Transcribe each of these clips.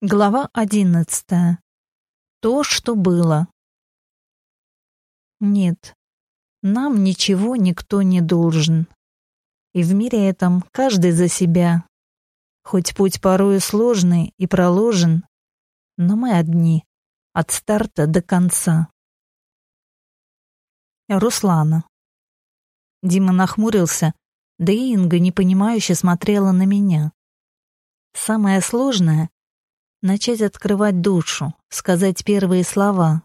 Глава одиннадцатая. То, что было. Нет, нам ничего никто не должен. И в мире этом каждый за себя. Хоть путь порою сложный и проложен, но мы одни, от старта до конца. Руслана. Дима нахмурился, да и Инга непонимающе смотрела на меня. Самое сложное начать открывать душу, сказать первые слова.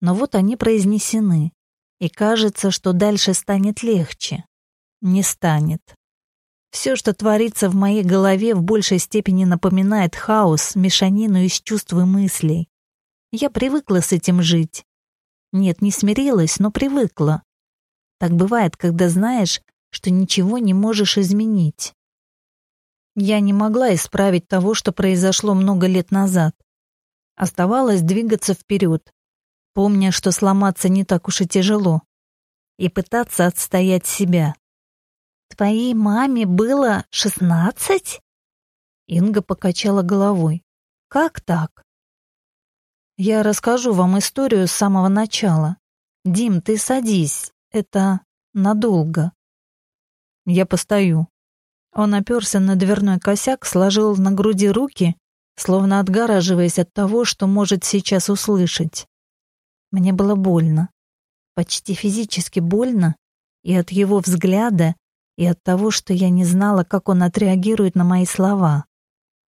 Но вот они произнесены, и кажется, что дальше станет легче. Не станет. Все, что творится в моей голове, в большей степени напоминает хаос, мешанину из чувств и мыслей. Я привыкла с этим жить. Нет, не смирилась, но привыкла. Так бывает, когда знаешь, что ничего не можешь изменить. Я не могла исправить того, что произошло много лет назад. Оставалось двигаться вперед, помня, что сломаться не так уж и тяжело, и пытаться отстоять себя. «Твоей маме было шестнадцать?» Инга покачала головой. «Как так?» «Я расскажу вам историю с самого начала. Дим, ты садись, это надолго». «Я постою», он оперся на дверной косяк, сложил на груди руки, словно отгораживаясь от того, что может сейчас услышать. Мне было больно. Почти физически больно и от его взгляда, и от того, что я не знала, как он отреагирует на мои слова.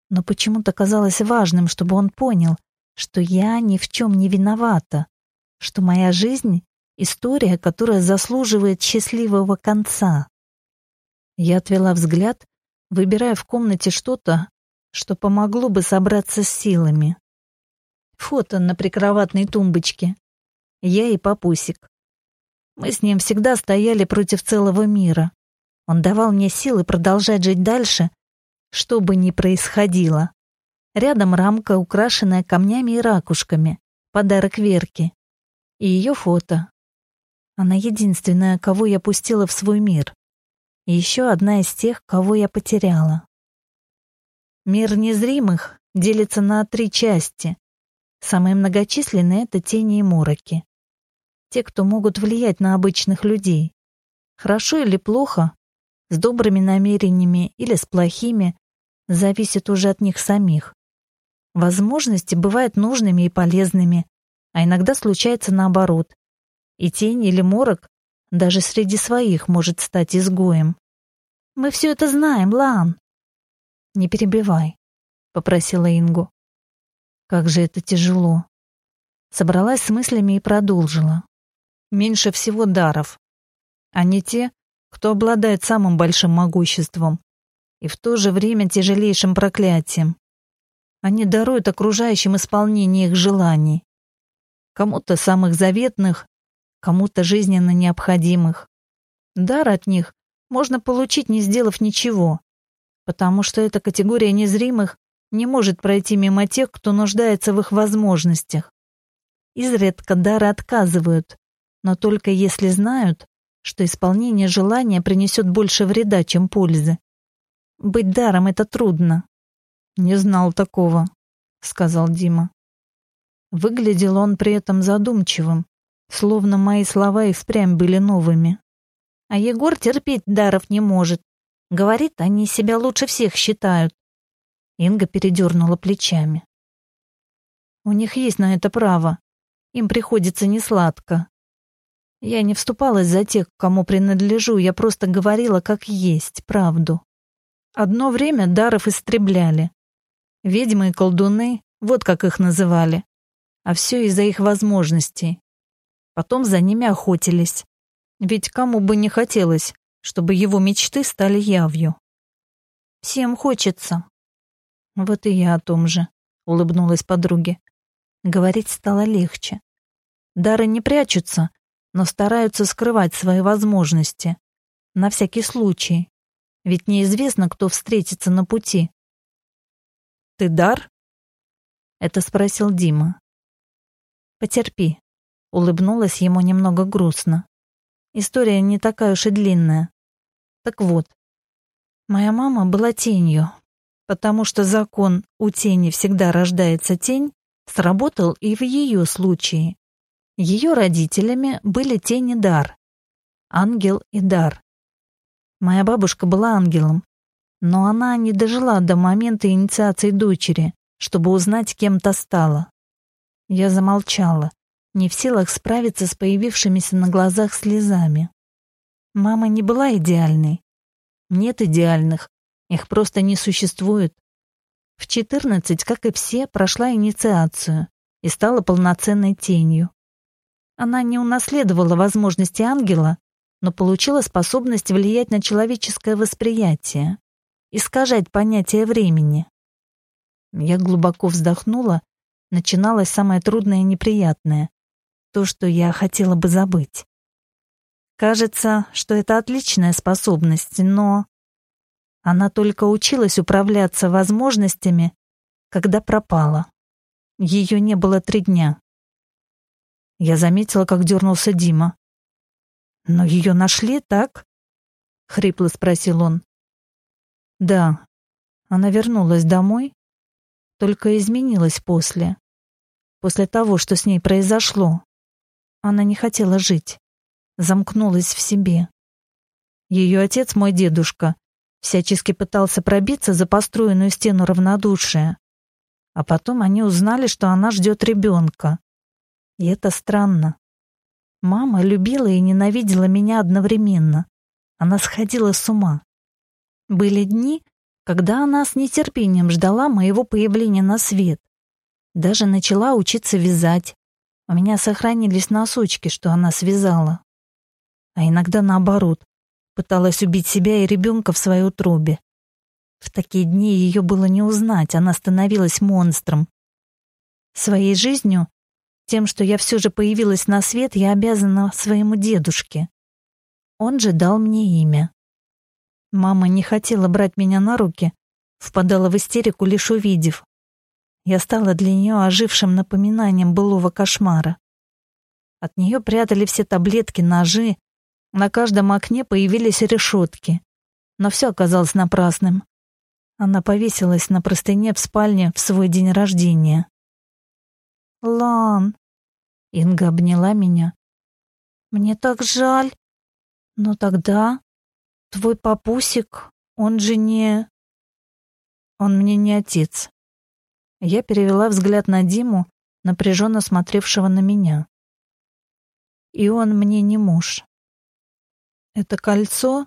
Но почему-то казалось важным, чтобы он понял, что я ни в чем не виновата, что моя жизнь — история, которая заслуживает счастливого конца. Я отвела взгляд, выбирая в комнате что-то, что помогло бы собраться с силами. Фото на прикроватной тумбочке. Я и папусик. Мы с ним всегда стояли против целого мира. Он давал мне силы продолжать жить дальше, что бы ни происходило. Рядом рамка, украшенная камнями и ракушками, подарок Верке. И ее фото. Она единственная, кого я пустила в свой мир еще одна из тех, кого я потеряла. Мир незримых делится на три части. Самые многочисленные — это тени и мороки. Те, кто могут влиять на обычных людей. Хорошо или плохо, с добрыми намерениями или с плохими, зависит уже от них самих. Возможности бывают нужными и полезными, а иногда случается наоборот. И тень или морок даже среди своих может стать изгоем. Мы все это знаем, Лан. Не перебивай, попросила Ингу. Как же это тяжело. Собралась с мыслями и продолжила. Меньше всего даров. Они те, кто обладает самым большим могуществом и в то же время тяжелейшим проклятием. Они даруют окружающим исполнение их желаний. Кому-то самых заветных, кому-то жизненно необходимых. Дар от них можно получить, не сделав ничего, потому что эта категория незримых не может пройти мимо тех, кто нуждается в их возможностях. Изредка дары отказывают, но только если знают, что исполнение желания принесет больше вреда, чем пользы. Быть даром — это трудно. «Не знал такого», — сказал Дима. Выглядел он при этом задумчивым, словно мои слова и впрямь были новыми. А Егор терпеть даров не может. Говорит, они себя лучше всех считают. Инга передернула плечами. У них есть на это право. Им приходится несладко. Я не вступалась за тех, кому принадлежу, я просто говорила, как есть, правду. Одно время даров истребляли. Ведьмы и колдуны, вот как их называли. А все из-за их возможностей. Потом за ними охотились. Ведь кому бы не хотелось, чтобы его мечты стали явью. Всем хочется. Вот и я о том же, улыбнулась подруге. Говорить стало легче. Дары не прячутся, но стараются скрывать свои возможности. На всякий случай. Ведь неизвестно, кто встретится на пути. «Ты дар?» — это спросил Дима. «Потерпи», — улыбнулась ему немного грустно. История не такая уж и длинная. Так вот, моя мама была тенью. потому что закон «у тени всегда рождается тень» сработал и в ее случае. Ее родителями были тень и дар, ангел и дар. Моя бабушка была ангелом, но она не дожила до момента инициации дочери, чтобы узнать, кем то стала. Я замолчала, не в силах справиться с появившимися на глазах слезами. Мама не была идеальной. Нет идеальных, их просто не существует. В 14, как и все, прошла инициацию и стала полноценной тенью. Она не унаследовала возможности ангела, но получила способность влиять на человеческое восприятие, искажать понятие времени. Я глубоко вздохнула, начиналось самое трудное и неприятное, то, что я хотела бы забыть. Кажется, что это отличная способность, но она только училась управляться возможностями, когда пропала. Ее не было три дня. Я заметила, как дернулся Дима. «Но ее нашли, так?» — хрипло спросил он. «Да, она вернулась домой, только изменилась после. После того, что с ней произошло. Она не хотела жить, замкнулась в себе. Ее отец, мой дедушка, всячески пытался пробиться за построенную стену равнодушия. А потом они узнали, что она ждет ребенка. И это странно. Мама любила и ненавидела меня одновременно. Она сходила с ума. Были дни, когда она с нетерпением ждала моего появления на свет. Даже начала учиться вязать. У меня сохранились носочки, что она связала. А иногда наоборот. Пыталась убить себя и ребенка в своей утробе. В такие дни ее было не узнать, она становилась монстром. Своей жизнью, тем, что я все же появилась на свет, я обязана своему дедушке. Он же дал мне имя. Мама не хотела брать меня на руки, впадала в истерику, лишь увидев. Я стала для нее ожившим напоминанием былого кошмара. От нее прятали все таблетки, ножи, на каждом окне появились решетки, но все оказалось напрасным. Она повесилась на простыне в спальне в свой день рождения. «Лан!» — Инга обняла меня. «Мне так жаль. Но тогда твой папусик, он же не...» «Он мне не отец». Я перевела взгляд на Диму, напряженно смотревшего на меня. «И он мне не муж». Это кольцо?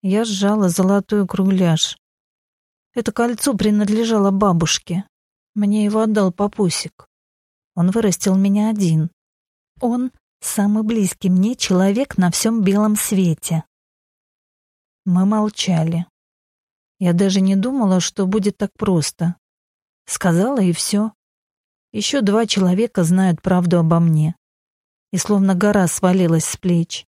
Я сжала золотой кругляш. Это кольцо принадлежало бабушке. Мне его отдал папусик. Он вырастил меня один. Он самый близкий мне человек на всем белом свете. Мы молчали. Я даже не думала, что будет так просто. Сказала и все. Еще два человека знают правду обо мне. И словно гора свалилась с плеч.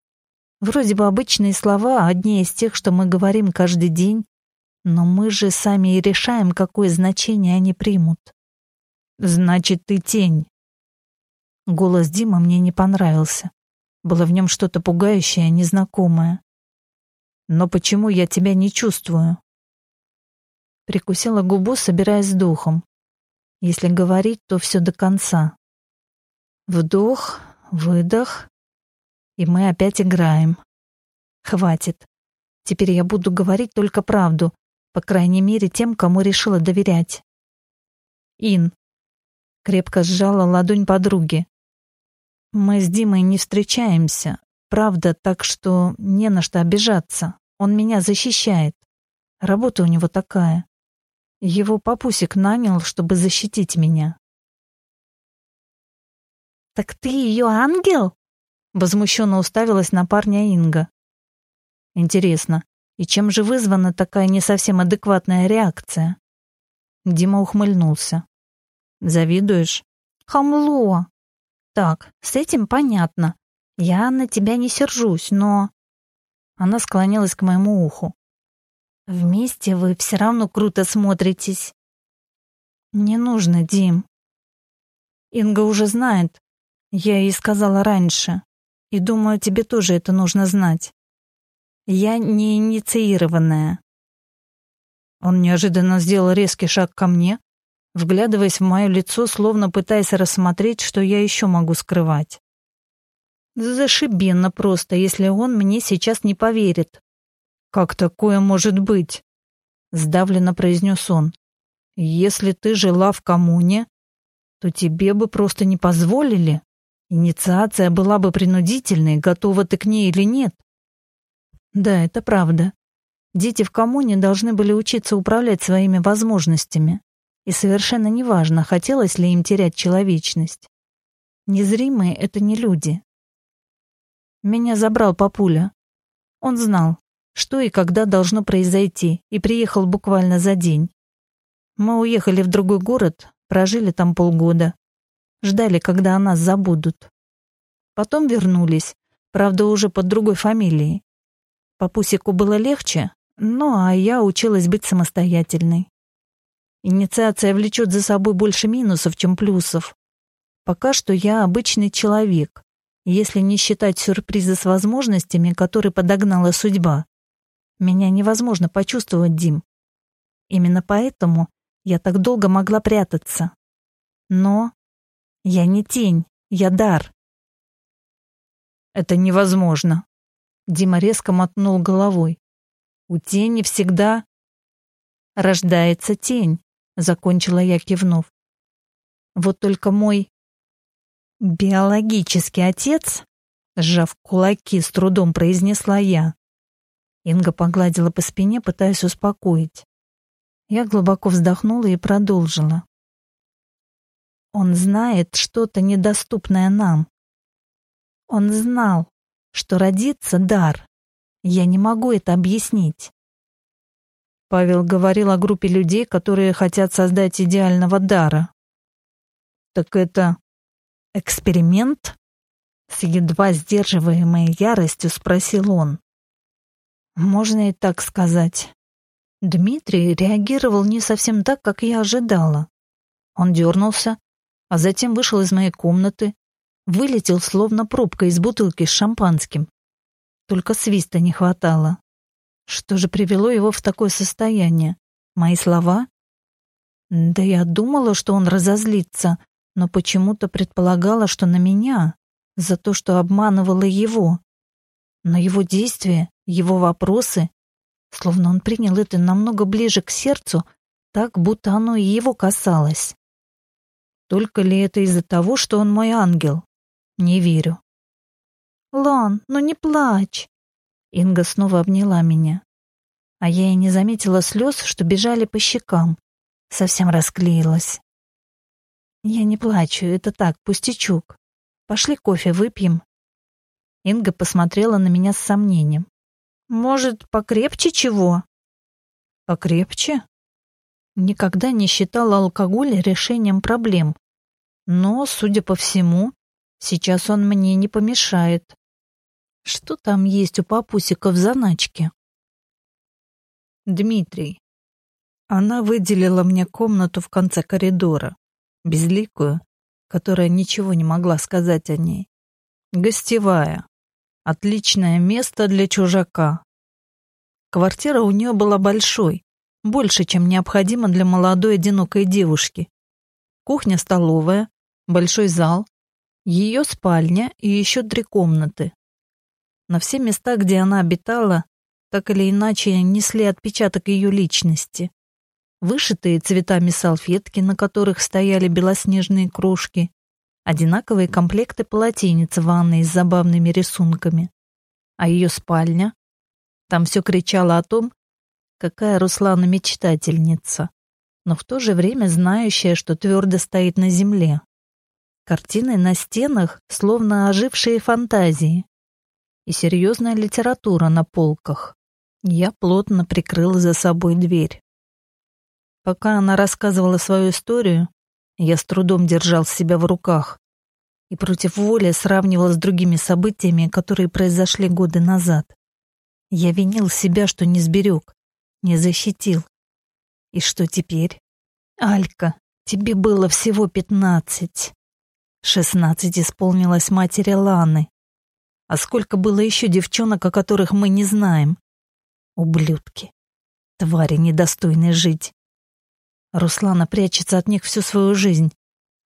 Вроде бы обычные слова, одни из тех, что мы говорим каждый день, но мы же сами и решаем, какое значение они примут. Значит, ты тень. Голос Дима мне не понравился. Было в нем что-то пугающее, незнакомое. Но почему я тебя не чувствую? Прикусила губу, собираясь с духом. Если говорить, то все до конца. Вдох, выдох, и мы опять играем. Хватит. Теперь я буду говорить только правду, по крайней мере, тем, кому решила доверять. Ин. Крепко сжала ладонь подруги. Мы с Димой не встречаемся. Правда, так что не на что обижаться. Он меня защищает. Работа у него такая. Его папусик нанял, чтобы защитить меня. «Так ты ее ангел?» Возмущенно уставилась на парня Инга. Интересно, и чем же вызвана такая не совсем адекватная реакция? Дима ухмыльнулся. Завидуешь? Хамло. Так, с этим понятно. Я на тебя не сержусь, но... Она склонилась к моему уху. Вместе вы все равно круто смотритесь. Не нужно, Дим. Инга уже знает. Я ей сказала раньше. И думаю, тебе тоже это нужно знать. Я не инициированная. Он неожиданно сделал резкий шаг ко мне, вглядываясь в мое лицо, словно пытаясь рассмотреть, что я еще могу скрывать. Зашибенно просто, если он мне сейчас не поверит. «Как такое может быть?» — сдавленно произнес он. «Если ты жила в коммуне, то тебе бы просто не позволили. Инициация была бы принудительной, готова ты к ней или нет». Да, это правда. Дети в коммуне должны были учиться управлять своими возможностями. И совершенно неважно, хотелось ли им терять человечность. Незримые — это не люди. Меня забрал папуля. Он знал, что и когда должно произойти, и приехал буквально за день. Мы уехали в другой город, прожили там полгода. Ждали, когда о нас забудут. Потом вернулись, правда, уже под другой фамилией. Папусику было легче, ну а я училась быть самостоятельной. Инициация влечет за собой больше минусов, чем плюсов. Пока что я обычный человек, если не считать сюрприза с возможностями, которые подогнала судьба. Меня невозможно почувствовать, Дим. Именно поэтому я так долго могла прятаться. Но я не тень, я дар. Это невозможно. Дима резко мотнул головой. У тени всегда рождается тень, закончила я, кивнув. Вот только мой «Биологический отец?» Сжав кулаки, с трудом произнесла я. Инга погладила по спине, пытаясь успокоить. Я глубоко вздохнула и продолжила. Он знает что-то недоступное нам. Он знал, что родится дар. Я не могу это объяснить. Павел говорил о группе людей, которые хотят создать идеального дара. Так это «Эксперимент?» С едва сдерживаемой яростью спросил он. «Можно и так сказать». Дмитрий реагировал не совсем так, как я ожидала. Он дернулся, а затем вышел из моей комнаты, вылетел словно пробка из бутылки с шампанским. Только свиста не хватало. Что же привело его в такое состояние? Мои слова? Да я думала, что он разозлится, но почему-то предполагала, что на меня, за то, что обманывала его. Но его действия, его вопросы, словно он принял это намного ближе к сердцу, так, будто оно и его касалось. Только ли это из-за того, что он мой ангел? Не верю. «Лан, ну не плачь!» Инга снова обняла меня. А я и не заметила слез, что бежали по щекам. Совсем расклеилась. Я не плачу, это так, пустячок. Пошли кофе выпьем. Инга посмотрела на меня с сомнением. Может, покрепче чего? Покрепче? Никогда не считала алкоголь решением проблем. Но, судя по всему, сейчас он мне не помешает. Что там есть у папусика в заначке? Дмитрий. Она выделила мне комнату в конце коридора безликую, которая ничего не могла сказать о ней. Гостевая. Отличное место для чужака. Квартира у нее была большой, больше, чем необходимо для молодой одинокой девушки. Кухня-столовая, большой зал, ее спальня и еще три комнаты. На все места, где она обитала, так или иначе несли отпечаток ее личности вышитые цветами салфетки, на которых стояли белоснежные кружки, одинаковые комплекты полотенец в ванной с забавными рисунками. А ее спальня? Там все кричало о том, какая Руслана мечтательница, но в то же время знающая, что твердо стоит на земле. Картины на стенах, словно ожившие фантазии. И серьезная литература на полках. Я плотно прикрыл за собой дверь. Пока она рассказывала свою историю, я с трудом держал себя в руках и против воли сравнивал с другими событиями, которые произошли годы назад. Я винил себя, что не сберег, не защитил. И что теперь? Алька, тебе было всего пятнадцать. Шестнадцать исполнилось матери Ланы. А сколько было еще девчонок, о которых мы не знаем? Ублюдки. Твари недостойны жить. Руслана прячется от них всю свою жизнь.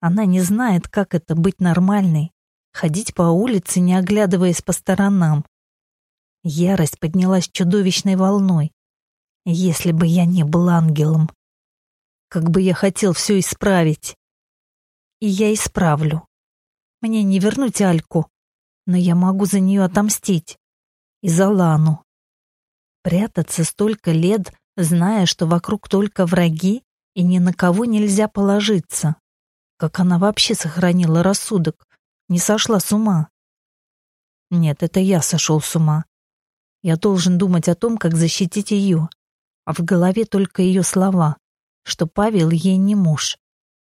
Она не знает, как это быть нормальной, ходить по улице, не оглядываясь по сторонам. Ярость поднялась чудовищной волной. Если бы я не был ангелом, как бы я хотел все исправить. И я исправлю. Мне не вернуть Альку, но я могу за нее отомстить. И за Лану. Прятаться столько лет, зная, что вокруг только враги, и ни на кого нельзя положиться. Как она вообще сохранила рассудок? Не сошла с ума? Нет, это я сошел с ума. Я должен думать о том, как защитить ее. А в голове только ее слова, что Павел ей не муж.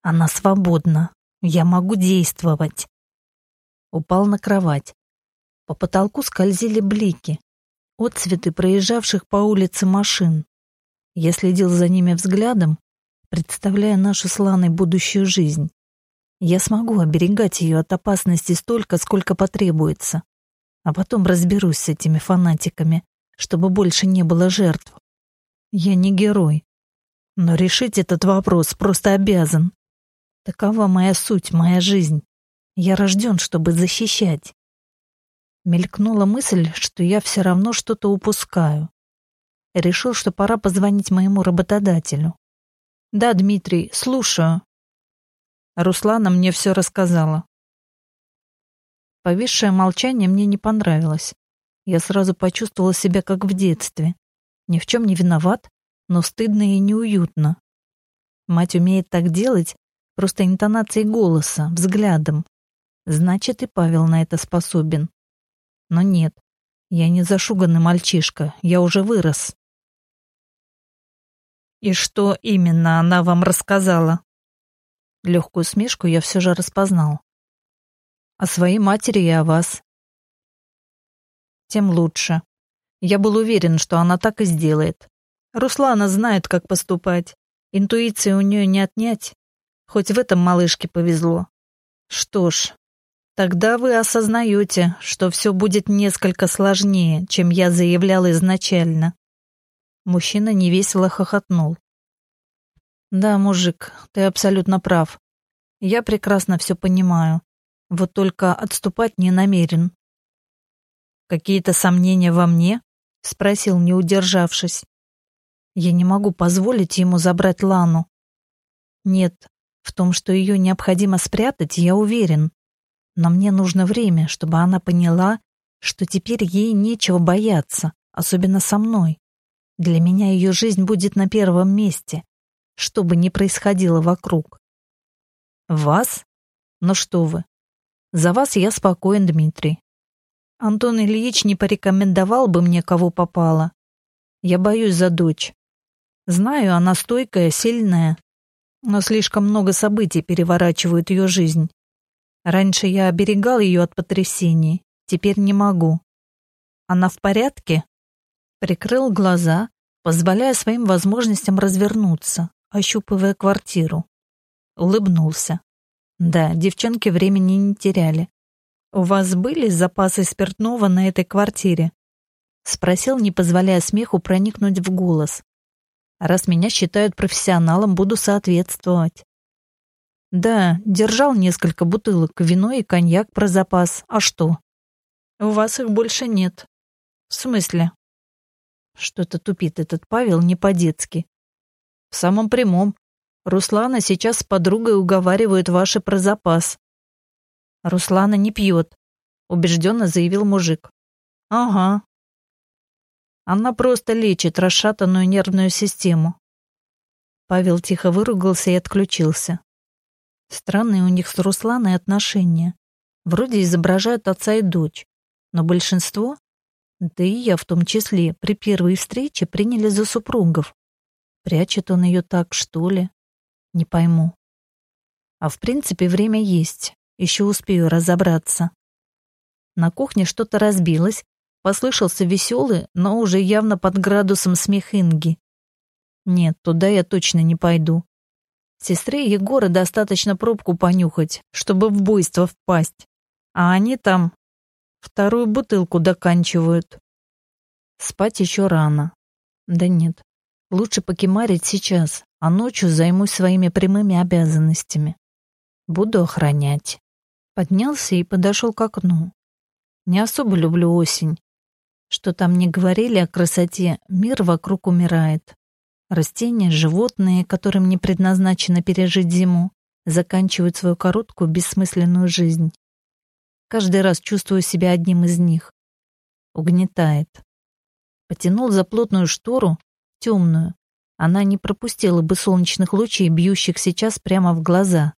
Она свободна. Я могу действовать. Упал на кровать. По потолку скользили блики, отцветы проезжавших по улице машин. Я следил за ними взглядом, представляя нашу с Ланой будущую жизнь. Я смогу оберегать ее от опасности столько, сколько потребуется. А потом разберусь с этими фанатиками, чтобы больше не было жертв. Я не герой. Но решить этот вопрос просто обязан. Такова моя суть, моя жизнь. Я рожден, чтобы защищать. Мелькнула мысль, что я все равно что-то упускаю. Решил, что пора позвонить моему работодателю. «Да, Дмитрий, слушаю». Руслана мне все рассказала. Повисшее молчание мне не понравилось. Я сразу почувствовала себя как в детстве. Ни в чем не виноват, но стыдно и неуютно. Мать умеет так делать просто интонацией голоса, взглядом. Значит, и Павел на это способен. Но нет, я не зашуганный мальчишка, я уже вырос. «И что именно она вам рассказала?» Легкую смешку я все же распознал. «О своей матери и о вас». «Тем лучше. Я был уверен, что она так и сделает. Руслана знает, как поступать. Интуиции у нее не отнять. Хоть в этом малышке повезло. Что ж, тогда вы осознаете, что все будет несколько сложнее, чем я заявлял изначально. Мужчина невесело хохотнул. «Да, мужик, ты абсолютно прав. Я прекрасно все понимаю. Вот только отступать не намерен». «Какие-то сомнения во мне?» — спросил, не удержавшись. «Я не могу позволить ему забрать Лану». «Нет, в том, что ее необходимо спрятать, я уверен. Но мне нужно время, чтобы она поняла, что теперь ей нечего бояться, особенно со мной. Для меня ее жизнь будет на первом месте, что бы ни происходило вокруг. Вас? Ну что вы. За вас я спокоен, Дмитрий. Антон Ильич не порекомендовал бы мне, кого попало. Я боюсь за дочь. Знаю, она стойкая, сильная, но слишком много событий переворачивают ее жизнь. Раньше я оберегал ее от потрясений, теперь не могу. Она в порядке? Прикрыл глаза, позволяя своим возможностям развернуться, ощупывая квартиру. Улыбнулся. Да, девчонки времени не теряли. «У вас были запасы спиртного на этой квартире?» Спросил, не позволяя смеху проникнуть в голос. «Раз меня считают профессионалом, буду соответствовать». «Да, держал несколько бутылок, вино и коньяк про запас. А что?» «У вас их больше нет». «В смысле?» Что-то тупит этот Павел не по-детски. В самом прямом. Руслана сейчас с подругой уговаривают ваши про запас. Руслана не пьет, убежденно заявил мужик. Ага. Она просто лечит расшатанную нервную систему. Павел тихо выругался и отключился. Странные у них с Русланой отношения. Вроде изображают отца и дочь, но большинство да и я в том числе при первой встрече приняли за супругов. Прячет он ее так, что ли? Не пойму. А в принципе время есть. Еще успею разобраться. На кухне что-то разбилось, послышался веселый, но уже явно под градусом смех Инги. Нет, туда я точно не пойду. Сестре Егора достаточно пробку понюхать, чтобы в буйство впасть. А они там Вторую бутылку доканчивают. Спать еще рано. Да нет, Лучше покемарить сейчас, а ночью займусь своими прямыми обязанностями. Буду охранять. Поднялся и подошел к окну. Не особо люблю осень. Что там не говорили о красоте, мир вокруг умирает. Растения, животные, которым не предназначено пережить зиму, заканчивают свою короткую бессмысленную жизнь. Каждый раз чувствую себя одним из них. Угнетает. Потянул за плотную штору, темную. Она не пропустила бы солнечных лучей, бьющих сейчас прямо в глаза.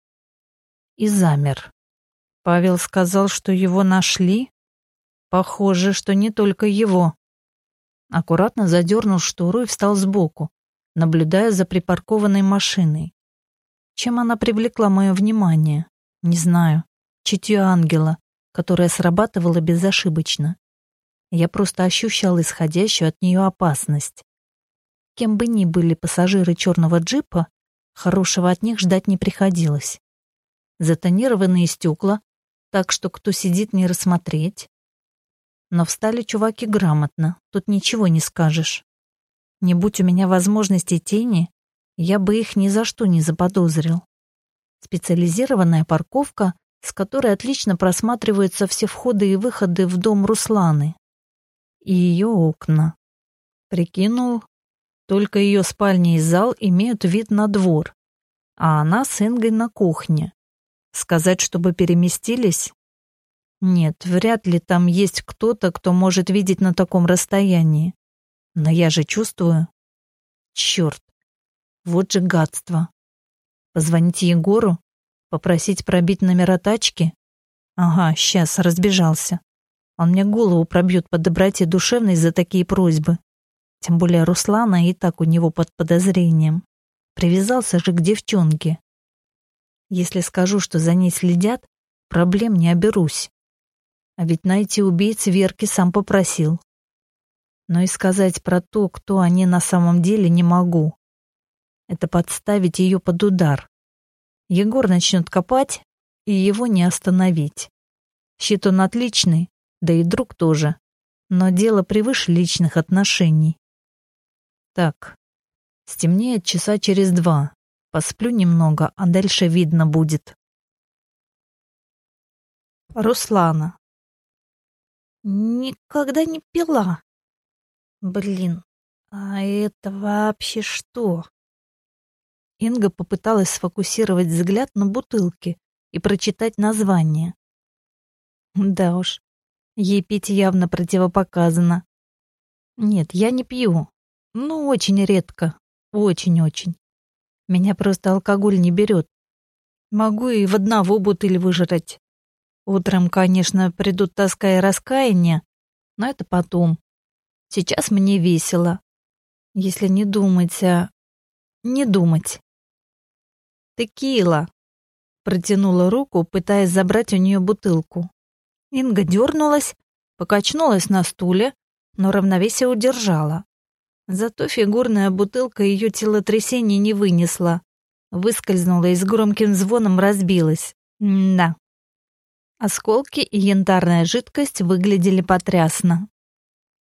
И замер. Павел сказал, что его нашли? Похоже, что не только его. Аккуратно задернул штору и встал сбоку, наблюдая за припаркованной машиной. Чем она привлекла мое внимание? Не знаю. Чутье ангела, которое срабатывало безошибочно. Я просто ощущал исходящую от нее опасность. Кем бы ни были пассажиры черного джипа, хорошего от них ждать не приходилось. Затонированные стекла, так что кто сидит не рассмотреть. Но встали чуваки грамотно, тут ничего не скажешь. Не будь у меня возможности тени, я бы их ни за что не заподозрил. Специализированная парковка, с которой отлично просматриваются все входы и выходы в дом Русланы. И ее окна. Прикинул, только ее спальня и зал имеют вид на двор, а она с Ингой на кухне. Сказать, чтобы переместились? Нет, вряд ли там есть кто-то, кто может видеть на таком расстоянии. Но я же чувствую. Черт, вот же гадство. Позвонить Егору? Попросить пробить номера тачки? Ага, сейчас, разбежался. Он мне голову пробьет по доброте душевной за такие просьбы. Тем более Руслана и так у него под подозрением. Привязался же к девчонке. Если скажу, что за ней следят, проблем не оберусь. А ведь найти убийц Верки сам попросил. Но и сказать про то, кто они на самом деле, не могу. Это подставить ее под удар. Егор начнет копать, и его не остановить. Щит он отличный, да и друг тоже. Но дело превыше личных отношений. Так, стемнеет часа через два. Посплю немного, а дальше видно будет. Руслана. Никогда не пила. Блин, а это вообще что? Инга попыталась сфокусировать взгляд на бутылке и прочитать название. Да уж, ей пить явно противопоказано. Нет, я не пью. Ну, очень редко. Очень-очень. Меня просто алкоголь не берет. Могу и в одного бутыль выжрать. Утром, конечно, придут тоска и раскаяние, но это потом. Сейчас мне весело. Если не думать, а... Не думать. «Текила!» Протянула руку, пытаясь забрать у нее бутылку. Инга дернулась, покачнулась на стуле, но равновесие удержала. Зато фигурная бутылка ее телотрясения не вынесла. Выскользнула и с громким звоном разбилась. да. Осколки и янтарная жидкость выглядели потрясно.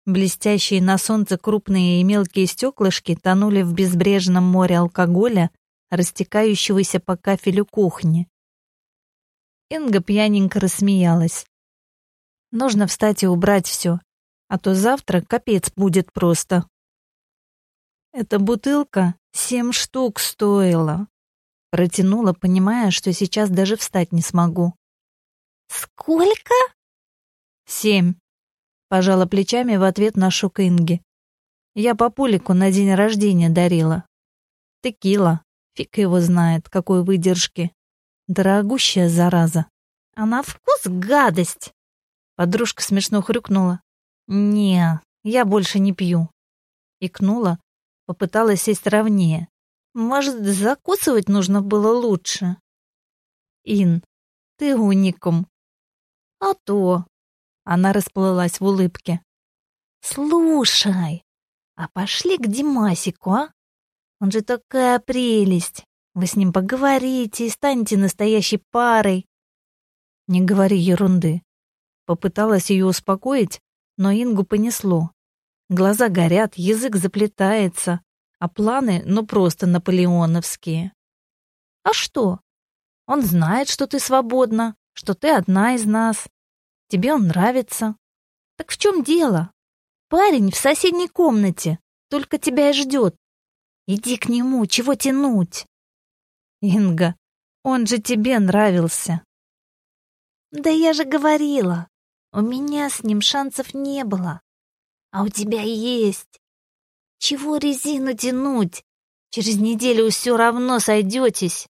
Блестящие на солнце крупные и мелкие стеклышки тонули в безбрежном море алкоголя, растекающегося по кафелю кухни. Инга пьяненько рассмеялась. Нужно встать и убрать все, а то завтра капец будет просто. Эта бутылка семь штук стоила. Протянула, понимая, что сейчас даже встать не смогу. «Сколько?» «Семь», — пожала плечами в ответ на шок Инги. «Я папулику на день рождения дарила. Текила, фиг его знает, какой выдержки. Дорогущая зараза. А на вкус гадость!» Подружка смешно хрюкнула. «Не, я больше не пью». Икнула, Попыталась сесть ровнее. Может, закусывать нужно было лучше? Ин, ты уникум. А то. Она расплылась в улыбке. Слушай, а пошли к Димасику, а? Он же такая прелесть. Вы с ним поговорите и станете настоящей парой. Не говори ерунды. Попыталась ее успокоить, но Ингу понесло. Глаза горят, язык заплетается, а планы, ну, просто наполеоновские. А что? Он знает, что ты свободна, что ты одна из нас. Тебе он нравится. Так в чем дело? Парень в соседней комнате, только тебя и ждет. Иди к нему, чего тянуть? Инга, он же тебе нравился. Да я же говорила, у меня с ним шансов не было. А у тебя есть. Чего резину тянуть? Через неделю все равно сойдетесь.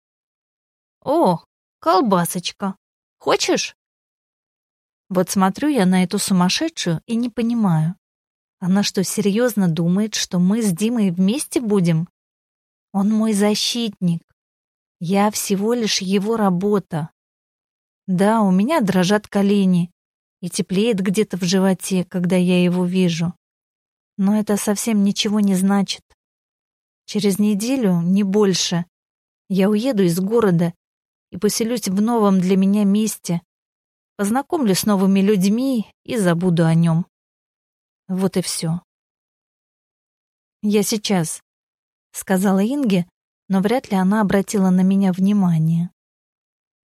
О, колбасочка. Хочешь? Вот смотрю я на эту сумасшедшую и не понимаю. Она что, серьезно думает, что мы с Димой вместе будем? Он мой защитник. Я всего лишь его работа. Да, у меня дрожат колени и теплеет где-то в животе, когда я его вижу. Но это совсем ничего не значит. Через неделю, не больше, я уеду из города и поселюсь в новом для меня месте, познакомлюсь с новыми людьми и забуду о нем. Вот и все. «Я сейчас», — сказала Инге, но вряд ли она обратила на меня внимание.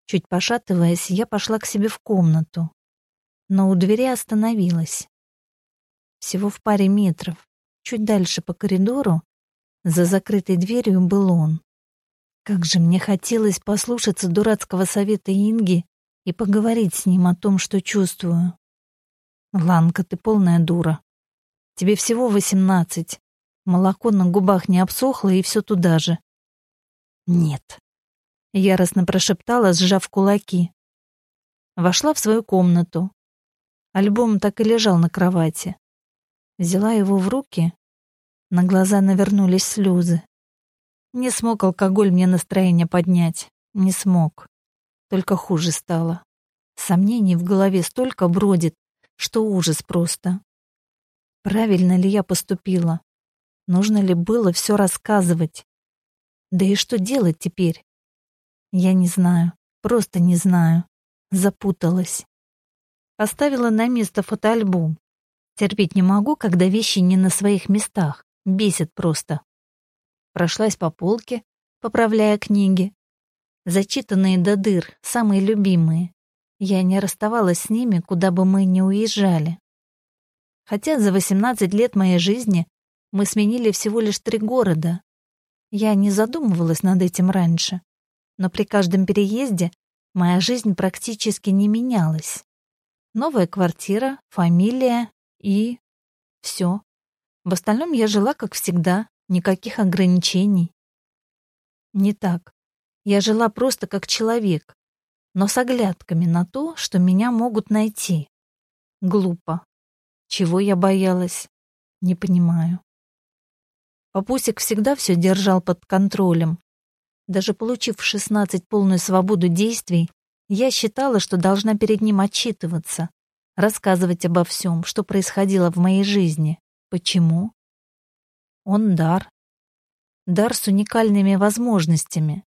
Чуть пошатываясь, я пошла к себе в комнату, но у двери остановилась. Всего в паре метров, чуть дальше по коридору, за закрытой дверью был он. Как же мне хотелось послушаться дурацкого совета Инги и поговорить с ним о том, что чувствую. Ланка, ты полная дура. Тебе всего восемнадцать. Молоко на губах не обсохло, и все туда же. Нет. Яростно прошептала, сжав кулаки. Вошла в свою комнату. Альбом так и лежал на кровати. Взяла его в руки. На глаза навернулись слезы. Не смог алкоголь мне настроение поднять. Не смог. Только хуже стало. Сомнений в голове столько бродит, что ужас просто. Правильно ли я поступила? Нужно ли было все рассказывать? Да и что делать теперь? Я не знаю, просто не знаю. Запуталась. Поставила на место фотоальбом. Терпеть не могу, когда вещи не на своих местах. Бесит просто. Прошлась по полке, поправляя книги. Зачитанные до дыр, самые любимые. Я не расставалась с ними, куда бы мы ни уезжали. Хотя за 18 лет моей жизни мы сменили всего лишь три города. Я не задумывалась над этим раньше. Но при каждом переезде моя жизнь практически не менялась. Новая квартира, фамилия, и все. В остальном я жила как всегда, никаких ограничений. Не так. Я жила просто как человек, но с оглядками на то, что меня могут найти. Глупо. Чего я боялась? Не понимаю. Папусик всегда все держал под контролем. Даже получив в 16 полную свободу действий, я считала, что должна перед ним отчитываться, рассказывать обо всем, что происходило в моей жизни. Почему? Он дар. Дар с уникальными возможностями.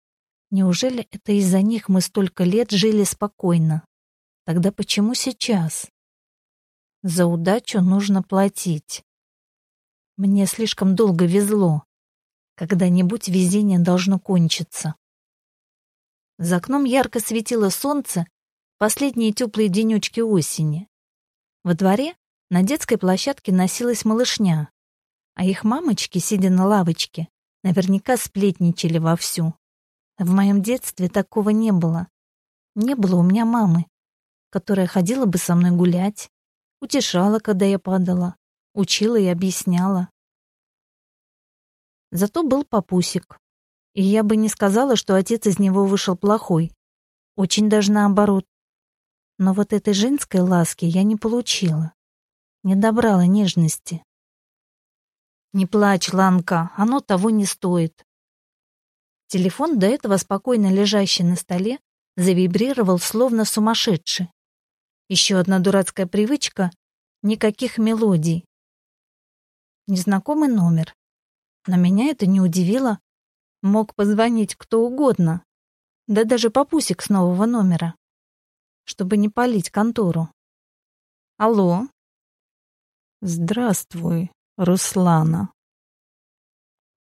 Неужели это из-за них мы столько лет жили спокойно? Тогда почему сейчас? За удачу нужно платить. Мне слишком долго везло. Когда-нибудь везение должно кончиться. За окном ярко светило солнце, последние теплые денечки осени. Во дворе на детской площадке носилась малышня, а их мамочки, сидя на лавочке, наверняка сплетничали вовсю. В моем детстве такого не было. Не было у меня мамы, которая ходила бы со мной гулять, утешала, когда я падала, учила и объясняла. Зато был папусик. И я бы не сказала, что отец из него вышел плохой. Очень даже наоборот. Но вот этой женской ласки я не получила. Не добрала нежности. Не плачь, Ланка, оно того не стоит. Телефон, до этого спокойно лежащий на столе, завибрировал словно сумасшедший. Еще одна дурацкая привычка — никаких мелодий. Незнакомый номер. Но меня это не удивило. Мог позвонить кто угодно. Да даже папусик с нового номера чтобы не палить контору. Алло? Здравствуй, Руслана.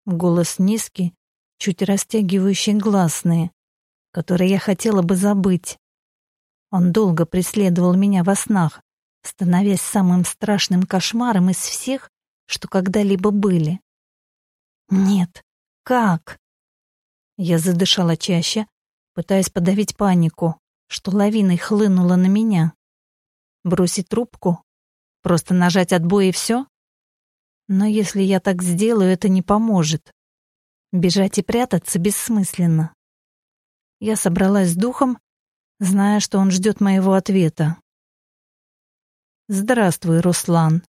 Голос низкий, чуть растягивающий гласные, которые я хотела бы забыть. Он долго преследовал меня во снах, становясь самым страшным кошмаром из всех, что когда-либо были. Нет, как? Я задышала чаще, пытаясь подавить панику, что лавиной хлынула на меня. Бросить трубку? Просто нажать отбой и все? Но если я так сделаю, это не поможет. Бежать и прятаться бессмысленно. Я собралась с духом, зная, что он ждет моего ответа. «Здравствуй, Руслан»,